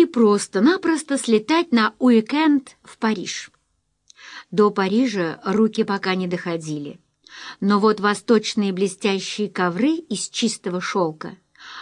или просто-напросто слетать на уикенд в Париж. До Парижа руки пока не доходили. Но вот восточные блестящие ковры из чистого шелка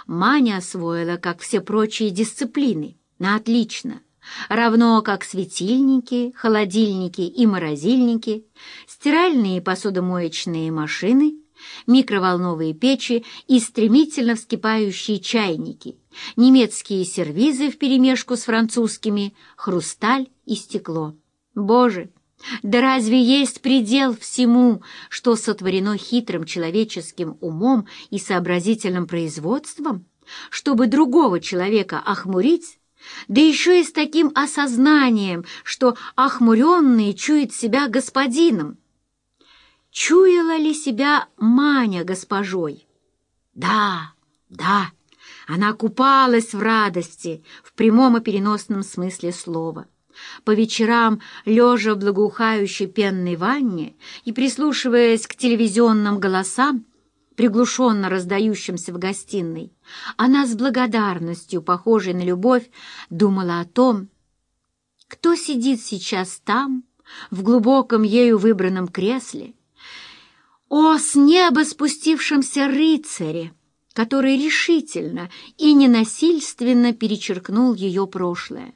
Маня освоила, как все прочие дисциплины, на отлично, равно как светильники, холодильники и морозильники, стиральные и посудомоечные машины, микроволновые печи и стремительно вскипающие чайники, немецкие сервизы вперемешку с французскими, хрусталь и стекло. Боже! Да разве есть предел всему, что сотворено хитрым человеческим умом и сообразительным производством, чтобы другого человека охмурить, да еще и с таким осознанием, что охмуренный чует себя господином? Чуяла ли себя Маня госпожой? Да, да, она купалась в радости, в прямом и переносном смысле слова. По вечерам, лежа в благоухающей пенной ванне и прислушиваясь к телевизионным голосам, приглушенно раздающимся в гостиной, она с благодарностью, похожей на любовь, думала о том, кто сидит сейчас там, в глубоком ею выбранном кресле, о с неба спустившемся рыцаре, который решительно и ненасильственно перечеркнул ее прошлое.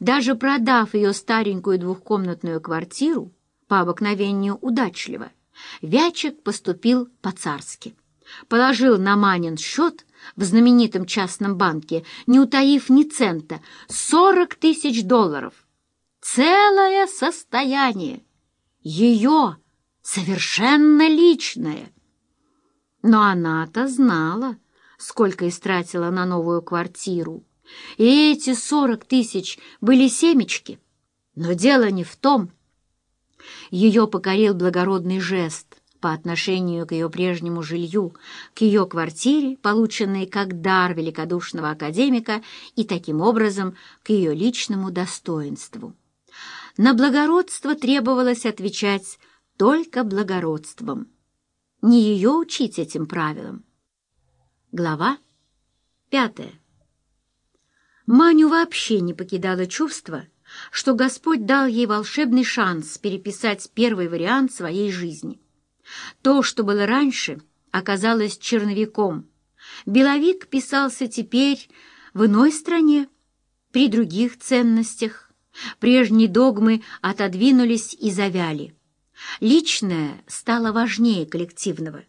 Даже продав ее старенькую двухкомнатную квартиру, по обыкновению удачливо, Вячик поступил по-царски. Положил на Манин счет в знаменитом частном банке, не утаив ни цента, сорок тысяч долларов. Целое состояние. Ее совершенно личное. Но она-то знала, сколько истратила на новую квартиру. И эти сорок тысяч были семечки. Но дело не в том. Ее покорил благородный жест по отношению к ее прежнему жилью, к ее квартире, полученной как дар великодушного академика, и таким образом к ее личному достоинству. На благородство требовалось отвечать только благородством. Не ее учить этим правилам. Глава пятая. Маню вообще не покидало чувство, что Господь дал ей волшебный шанс переписать первый вариант своей жизни. То, что было раньше, оказалось черновиком. Беловик писался теперь в иной стране, при других ценностях. Прежние догмы отодвинулись и завяли. Личное стало важнее коллективного.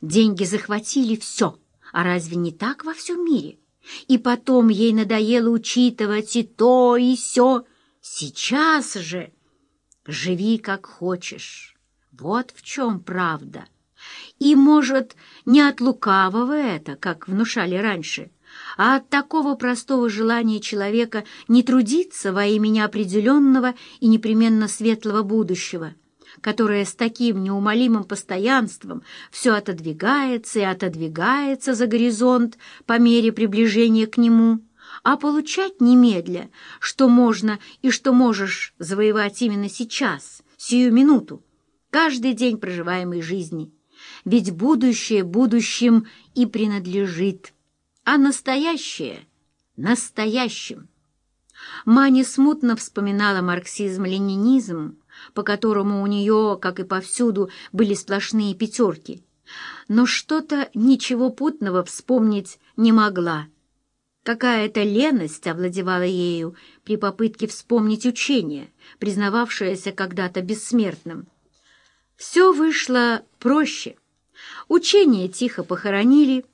Деньги захватили все, а разве не так во всем мире? И потом ей надоело учитывать и то, и сё. Сейчас же живи как хочешь. Вот в чем правда. И, может, не от лукавого это, как внушали раньше, а от такого простого желания человека не трудиться во имя неопределенного и непременно светлого будущего — которая с таким неумолимым постоянством все отодвигается и отодвигается за горизонт по мере приближения к нему, а получать немедля, что можно и что можешь завоевать именно сейчас, сию минуту, каждый день проживаемой жизни. Ведь будущее будущим и принадлежит, а настоящее — настоящим. Маня смутно вспоминала марксизм-ленинизм, по которому у нее, как и повсюду, были сплошные пятерки. Но что-то ничего путного вспомнить не могла. Какая-то леность овладевала ею при попытке вспомнить учение, признававшееся когда-то бессмертным. Все вышло проще. Учение тихо похоронили,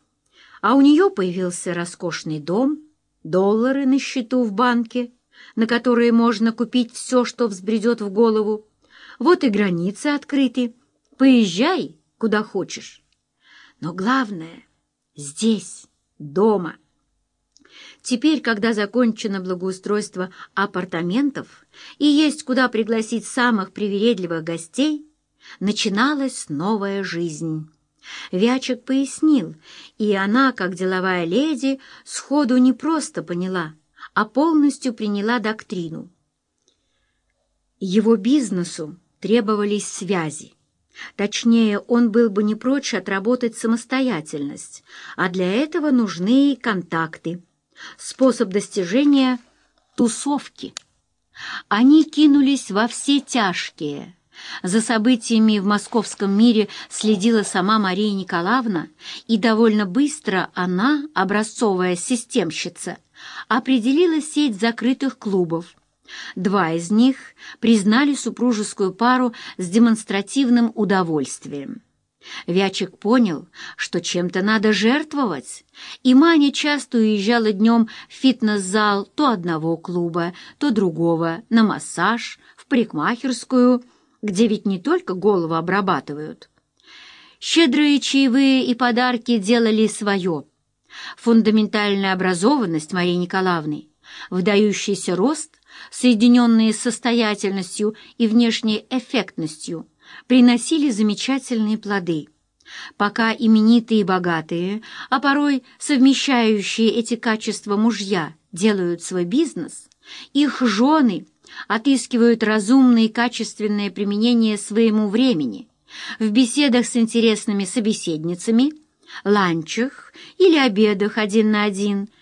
а у нее появился роскошный дом, доллары на счету в банке — на которые можно купить все, что взбредет в голову. Вот и границы открыты. Поезжай, куда хочешь. Но главное — здесь, дома. Теперь, когда закончено благоустройство апартаментов и есть куда пригласить самых привередливых гостей, начиналась новая жизнь. Вячик пояснил, и она, как деловая леди, сходу не просто поняла — а полностью приняла доктрину. Его бизнесу требовались связи. Точнее, он был бы не прочь отработать самостоятельность, а для этого нужны контакты. Способ достижения тусовки. Они кинулись во все тяжкие. За событиями в московском мире следила сама Мария Николаевна, и довольно быстро она, образцовая системщица, определила сеть закрытых клубов. Два из них признали супружескую пару с демонстративным удовольствием. Вячик понял, что чем-то надо жертвовать, и Маня часто уезжала днем в фитнес-зал то одного клуба, то другого, на массаж, в парикмахерскую, где ведь не только голову обрабатывают. Щедрые чаевые и подарки делали свое. Фундаментальная образованность Марии Николаевны, вдающийся рост, соединенные с состоятельностью и внешней эффектностью – приносили замечательные плоды. Пока именитые и богатые, а порой совмещающие эти качества мужья делают свой бизнес, их жены отыскивают разумное и качественное применение своему времени в беседах с интересными собеседницами, ланчах или обедах один на один –